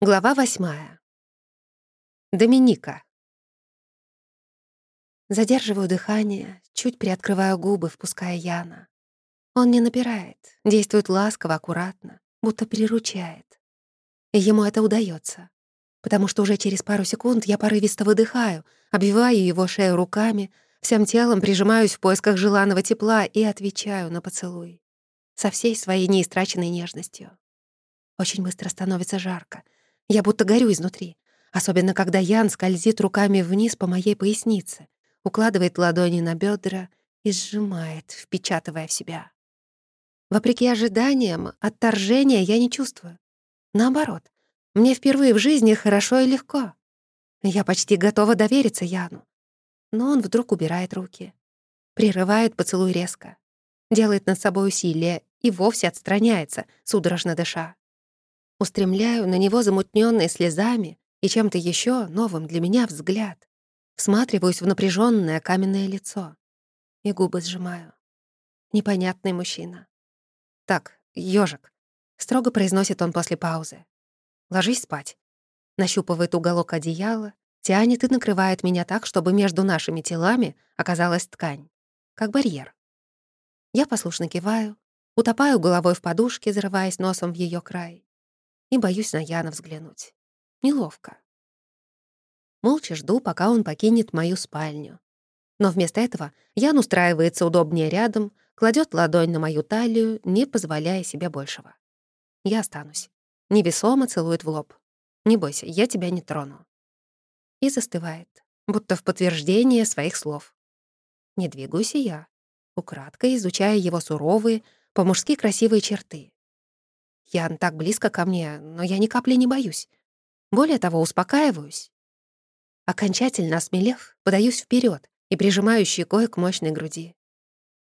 Глава восьмая. Доминика. Задерживаю дыхание, чуть приоткрываю губы, впуская Яна. Он не напирает, действует ласково, аккуратно, будто приручает. И ему это удается, потому что уже через пару секунд я порывисто выдыхаю, обвиваю его шею руками, всем телом прижимаюсь в поисках желанного тепла и отвечаю на поцелуй. Со всей своей неистраченной нежностью. Очень быстро становится жарко — я будто горю изнутри, особенно когда Ян скользит руками вниз по моей пояснице, укладывает ладони на бедра и сжимает, впечатывая в себя. Вопреки ожиданиям, отторжения я не чувствую. Наоборот, мне впервые в жизни хорошо и легко. Я почти готова довериться Яну. Но он вдруг убирает руки. Прерывает поцелуй резко. Делает над собой усилие и вовсе отстраняется, судорожно дыша. Устремляю на него замутненные слезами и чем-то еще новым для меня взгляд. Всматриваюсь в напряженное каменное лицо. И губы сжимаю. Непонятный мужчина. «Так, ежик, строго произносит он после паузы. «Ложись спать». Нащупывает уголок одеяла, тянет и накрывает меня так, чтобы между нашими телами оказалась ткань, как барьер. Я послушно киваю, утопаю головой в подушке, зарываясь носом в ее край и боюсь на Яна взглянуть. Неловко. Молча жду, пока он покинет мою спальню. Но вместо этого Ян устраивается удобнее рядом, кладет ладонь на мою талию, не позволяя себе большего. Я останусь. Невесомо целует в лоб. «Не бойся, я тебя не трону». И застывает, будто в подтверждение своих слов. Не двигаюсь я, украдкой изучая его суровые, по-мужски красивые черты. Ян так близко ко мне, но я ни капли не боюсь. Более того, успокаиваюсь. Окончательно осмелев, подаюсь вперед и прижимаю щекой к мощной груди.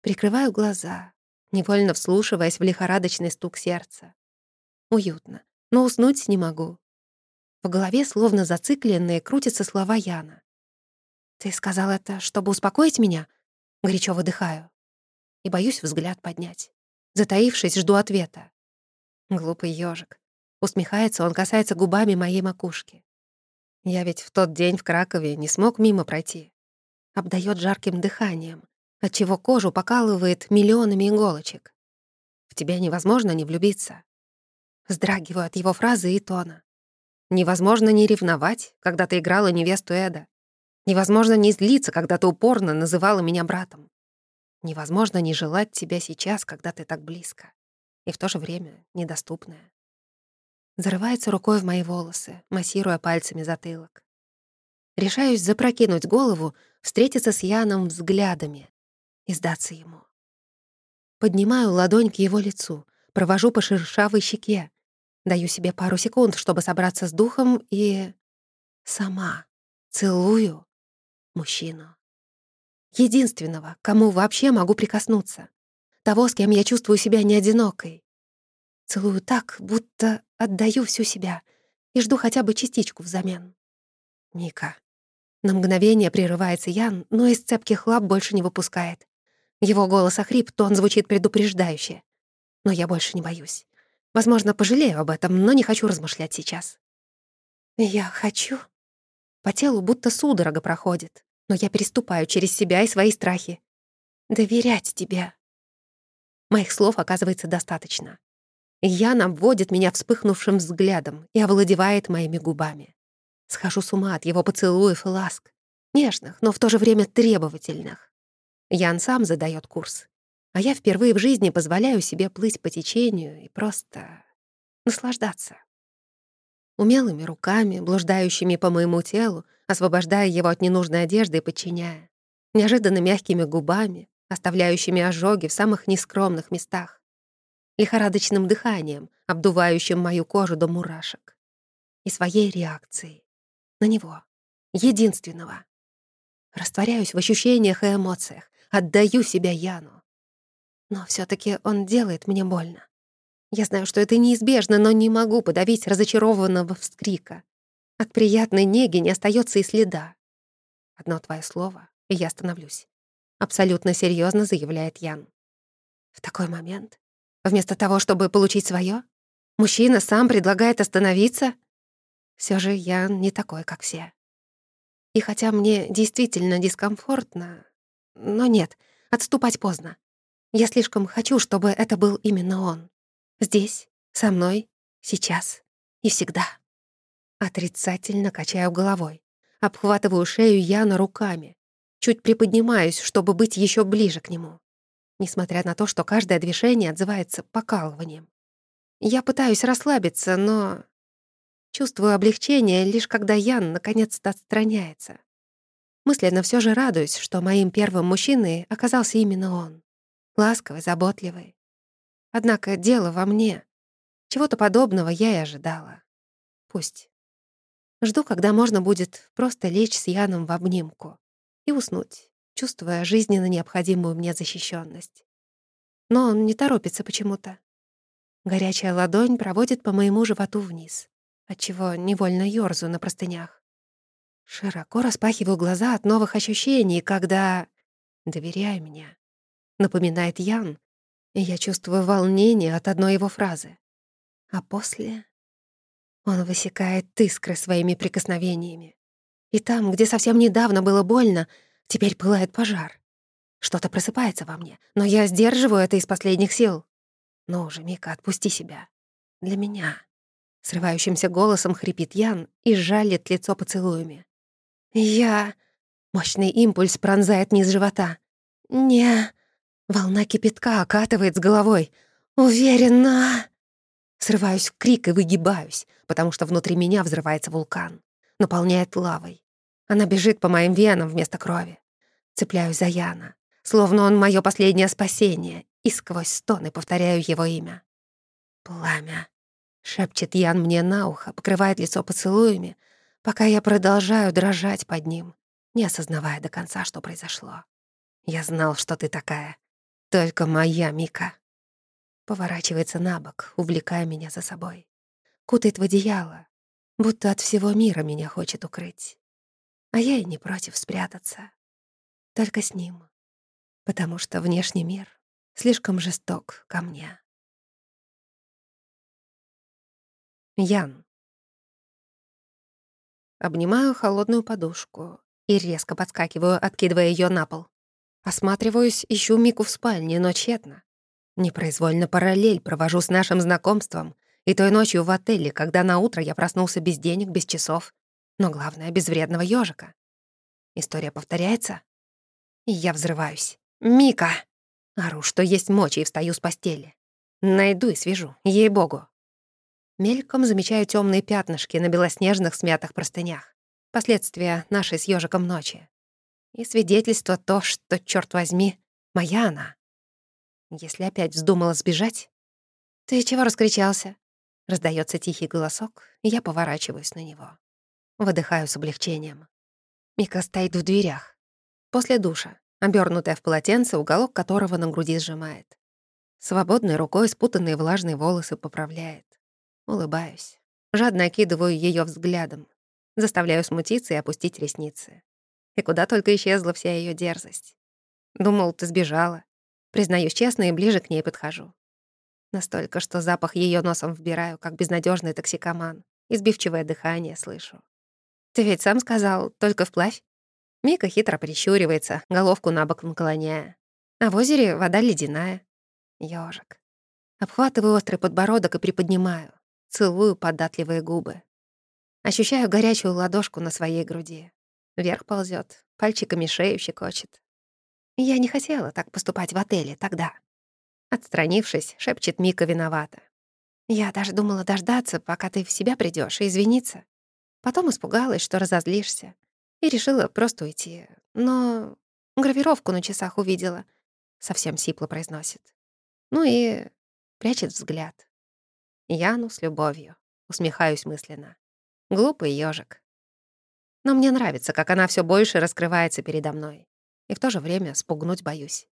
Прикрываю глаза, невольно вслушиваясь в лихорадочный стук сердца. Уютно, но уснуть не могу. В голове, словно зацикленные, крутятся слова Яна. «Ты сказал это, чтобы успокоить меня?» Горячо выдыхаю. И боюсь взгляд поднять. Затаившись, жду ответа. Глупый ежик. Усмехается, он касается губами моей макушки. Я ведь в тот день в Кракове не смог мимо пройти. Обдает жарким дыханием, отчего кожу покалывает миллионами иголочек. В тебя невозможно не влюбиться. Вздрагиваю от его фразы и тона. Невозможно не ревновать, когда ты играла невесту Эда. Невозможно не злиться, когда ты упорно называла меня братом. Невозможно не желать тебя сейчас, когда ты так близко и в то же время недоступная. Зарывается рукой в мои волосы, массируя пальцами затылок. Решаюсь запрокинуть голову, встретиться с Яном взглядами и сдаться ему. Поднимаю ладонь к его лицу, провожу по шершавой щеке, даю себе пару секунд, чтобы собраться с духом и... Сама целую мужчину. Единственного, кому вообще могу прикоснуться того, с кем я чувствую себя не одинокой. Целую так, будто отдаю всю себя и жду хотя бы частичку взамен. Ника. На мгновение прерывается Ян, но из цепких лап больше не выпускает. Его голос охрип, тон звучит предупреждающе. Но я больше не боюсь. Возможно, пожалею об этом, но не хочу размышлять сейчас. Я хочу. По телу будто судорога проходит, но я переступаю через себя и свои страхи. Доверять тебе. Моих слов оказывается достаточно. Ян обводит меня вспыхнувшим взглядом и овладевает моими губами. Схожу с ума от его поцелуев и ласк. Нежных, но в то же время требовательных. Ян сам задает курс. А я впервые в жизни позволяю себе плыть по течению и просто наслаждаться. Умелыми руками, блуждающими по моему телу, освобождая его от ненужной одежды и подчиняя. Неожиданно мягкими губами, оставляющими ожоги в самых нескромных местах, лихорадочным дыханием, обдувающим мою кожу до мурашек, и своей реакцией на него, единственного. Растворяюсь в ощущениях и эмоциях, отдаю себя Яну. Но все таки он делает мне больно. Я знаю, что это неизбежно, но не могу подавить разочарованного вскрика. От приятной неги не остается и следа. Одно твое слово, и я остановлюсь. Абсолютно серьезно заявляет Ян. В такой момент, вместо того, чтобы получить свое, мужчина сам предлагает остановиться? Все же я не такой, как все. И хотя мне действительно дискомфортно, но нет, отступать поздно. Я слишком хочу, чтобы это был именно он. Здесь, со мной, сейчас и всегда. Отрицательно качаю головой. Обхватываю шею Яна руками. Чуть приподнимаюсь, чтобы быть еще ближе к нему. Несмотря на то, что каждое движение отзывается покалыванием. Я пытаюсь расслабиться, но... Чувствую облегчение, лишь когда Ян наконец-то отстраняется. Мысленно все же радуюсь, что моим первым мужчиной оказался именно он. Ласковый, заботливый. Однако дело во мне. Чего-то подобного я и ожидала. Пусть. Жду, когда можно будет просто лечь с Яном в обнимку и уснуть, чувствуя жизненно необходимую мне защищенность. Но он не торопится почему-то. Горячая ладонь проводит по моему животу вниз, отчего невольно ёрзу на простынях. Широко распахиваю глаза от новых ощущений, когда... «Доверяй мне», — напоминает Ян, и я чувствую волнение от одной его фразы. А после он высекает искры своими прикосновениями. И там, где совсем недавно было больно, теперь пылает пожар. Что-то просыпается во мне, но я сдерживаю это из последних сил. «Ну уже, Мика, отпусти себя. Для меня». Срывающимся голосом хрипит Ян и жалит лицо поцелуями. «Я...» Мощный импульс пронзает низ живота. «Не...» Волна кипятка окатывает с головой. «Уверена...» Срываюсь в крик и выгибаюсь, потому что внутри меня взрывается вулкан. Наполняет лавой. Она бежит по моим венам вместо крови. Цепляюсь за Яна, словно он мое последнее спасение, и сквозь стоны повторяю его имя. «Пламя», — шепчет Ян мне на ухо, покрывает лицо поцелуями, пока я продолжаю дрожать под ним, не осознавая до конца, что произошло. «Я знал, что ты такая. Только моя Мика». Поворачивается на бок, увлекая меня за собой. Кутает в одеяло, будто от всего мира меня хочет укрыть. А я и не против спрятаться. Только с ним. Потому что внешний мир слишком жесток ко мне. Ян. Обнимаю холодную подушку и резко подскакиваю, откидывая ее на пол. Осматриваюсь, ищу Мику в спальне, но тщетно. Непроизвольно параллель провожу с нашим знакомством и той ночью в отеле, когда на утро я проснулся без денег, без часов, но главное, без вредного ёжика. История повторяется, и я взрываюсь. «Мика!» Ору, что есть мочи, и встаю с постели. Найду и свяжу, ей-богу. Мельком замечаю темные пятнышки на белоснежных смятых простынях. Последствия нашей с ёжиком ночи. И свидетельство то, что, черт возьми, моя она. Если опять вздумала сбежать... «Ты чего раскричался?» Раздается тихий голосок, и я поворачиваюсь на него. Выдыхаю с облегчением. Мика стоит в дверях. После душа, обернутая в полотенце, уголок которого на груди сжимает. Свободной рукой спутанные влажные волосы поправляет. Улыбаюсь. Жадно окидываю ее взглядом. Заставляю смутиться и опустить ресницы. И куда только исчезла вся ее дерзость. Думал, ты сбежала. Признаюсь честно и ближе к ней подхожу. Настолько, что запах ее носом вбираю, как безнадежный токсикоман. Избивчивое дыхание слышу. «Ты ведь сам сказал, только вплавь?» Мика хитро прищуривается, головку на бок наклоняя. А в озере вода ледяная. Ёжик. Обхватываю острый подбородок и приподнимаю. Целую податливые губы. Ощущаю горячую ладошку на своей груди. Вверх ползет, пальчиками шею щекочет. Я не хотела так поступать в отеле тогда. Отстранившись, шепчет Мика виновата. Я даже думала дождаться, пока ты в себя придешь, и извиниться. Потом испугалась, что разозлишься, и решила просто уйти. Но гравировку на часах увидела. Совсем сипло произносит. Ну и прячет взгляд. Яну с любовью. Усмехаюсь мысленно. Глупый ежик. Но мне нравится, как она все больше раскрывается передо мной и в то же время спугнуть боюсь.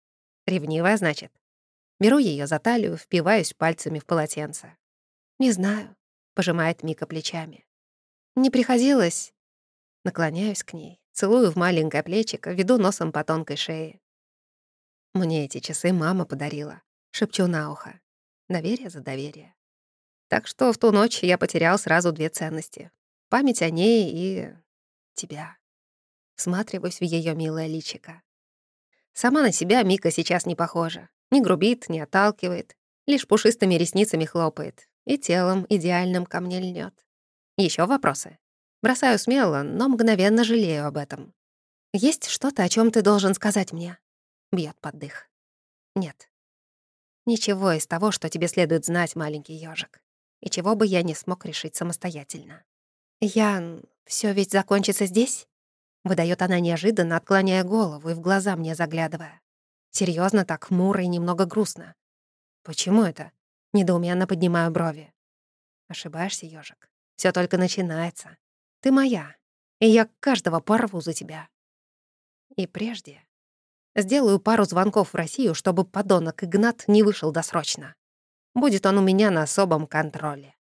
Ревнивая, значит. Беру ее за талию, впиваюсь пальцами в полотенце. «Не знаю», — пожимает Мика плечами. «Не приходилось». Наклоняюсь к ней, целую в маленькое плечико, веду носом по тонкой шее. «Мне эти часы мама подарила», — шепчу на ухо. Доверие за доверие. Так что в ту ночь я потерял сразу две ценности. Память о ней и... тебя. Всматриваюсь в ее милое личико. Сама на себя Мика сейчас не похожа. Не грубит, не отталкивает, лишь пушистыми ресницами хлопает и телом идеальным ко мне льнет. Еще вопросы? Бросаю смело, но мгновенно жалею об этом. Есть что-то, о чем ты должен сказать мне? Бьет под дых. Нет. Ничего из того, что тебе следует знать, маленький ежик, и чего бы я не смог решить самостоятельно. Ян, все ведь закончится здесь? Выдает она неожиданно, отклоняя голову и в глаза мне заглядывая. Серьезно, так хмуро и немного грустно. Почему это? Недоуменно поднимаю брови. Ошибаешься, ежик. Все только начинается. Ты моя, и я каждого порву за тебя. И прежде сделаю пару звонков в Россию, чтобы подонок Игнат не вышел досрочно. Будет он у меня на особом контроле.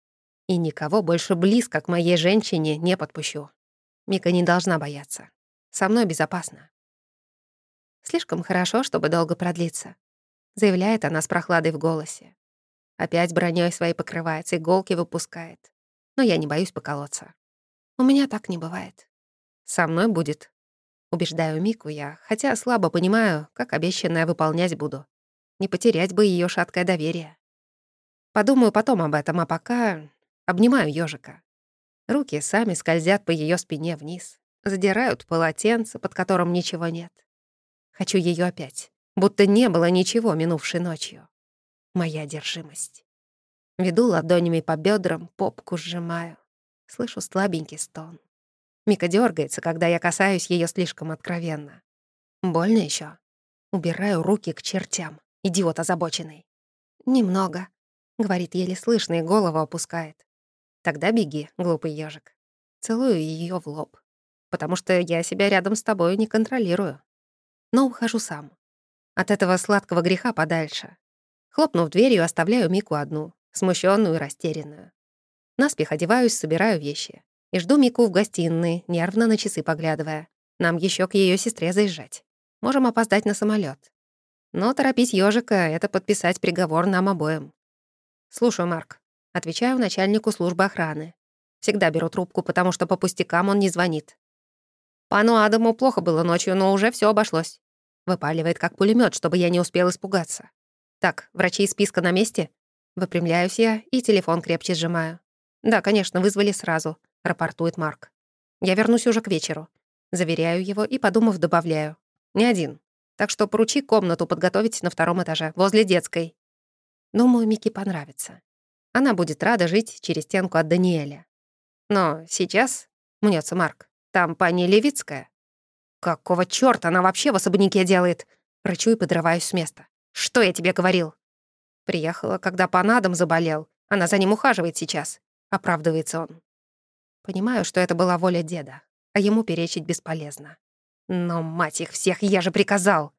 И никого больше близко к моей женщине не подпущу. Мика не должна бояться. Со мной безопасно. Слишком хорошо, чтобы долго продлиться. Заявляет она с прохладой в голосе. Опять бронёй своей покрывается, иголки выпускает. Но я не боюсь поколоться. У меня так не бывает. Со мной будет. Убеждаю Мику я, хотя слабо понимаю, как обещанное выполнять буду. Не потерять бы ее шаткое доверие. Подумаю потом об этом, а пока обнимаю ежика. Руки сами скользят по ее спине вниз, задирают полотенце, под которым ничего нет. Хочу ее опять, будто не было ничего минувшей ночью. Моя одержимость. Веду ладонями по бедрам, попку сжимаю. Слышу слабенький стон. Мика дергается, когда я касаюсь ее слишком откровенно. Больно еще. Убираю руки к чертям. Идиот озабоченный. «Немного», — говорит еле слышно и голову опускает. «Тогда беги, глупый ежик. Целую ее в лоб. Потому что я себя рядом с тобой не контролирую. Но ухожу сам. От этого сладкого греха подальше. Хлопнув дверью, оставляю Мику одну, смущенную и растерянную. Наспех одеваюсь, собираю вещи. И жду Мику в гостиной, нервно на часы поглядывая. Нам еще к ее сестре заезжать. Можем опоздать на самолет. Но торопить ежика это подписать приговор нам обоим. «Слушаю, Марк». Отвечаю начальнику службы охраны. Всегда беру трубку, потому что по пустякам он не звонит. Пану Адаму плохо было ночью, но уже все обошлось. Выпаливает как пулемет, чтобы я не успел испугаться. Так, врачи из списка на месте? Выпрямляюсь я и телефон крепче сжимаю. Да, конечно, вызвали сразу, рапортует Марк. Я вернусь уже к вечеру. Заверяю его и, подумав, добавляю. Не один. Так что поручи комнату подготовить на втором этаже, возле детской. Думаю, Микки понравится. Она будет рада жить через стенку от Даниэля. Но сейчас, мнется Марк, там пани Левицкая. Какого чёрта она вообще в особняке делает? Рычу и подрываюсь с места. Что я тебе говорил? Приехала, когда пан Адам заболел. Она за ним ухаживает сейчас. Оправдывается он. Понимаю, что это была воля деда, а ему перечить бесполезно. Но, мать их всех, я же приказал.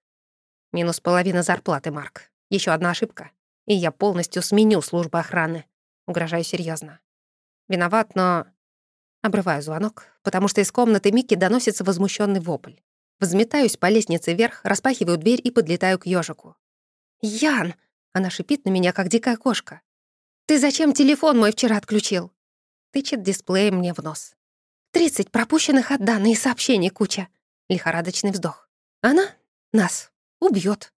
Минус половина зарплаты, Марк. Еще одна ошибка и я полностью сменю службу охраны. Угрожаю серьезно. Виноват, но... Обрываю звонок, потому что из комнаты Микки доносится возмущенный вопль. Взметаюсь по лестнице вверх, распахиваю дверь и подлетаю к ежику. «Ян!» — она шипит на меня, как дикая кошка. «Ты зачем телефон мой вчера отключил?» Тычет дисплей мне в нос. «Тридцать пропущенных от Даны и сообщений куча!» Лихорадочный вздох. «Она нас убьет.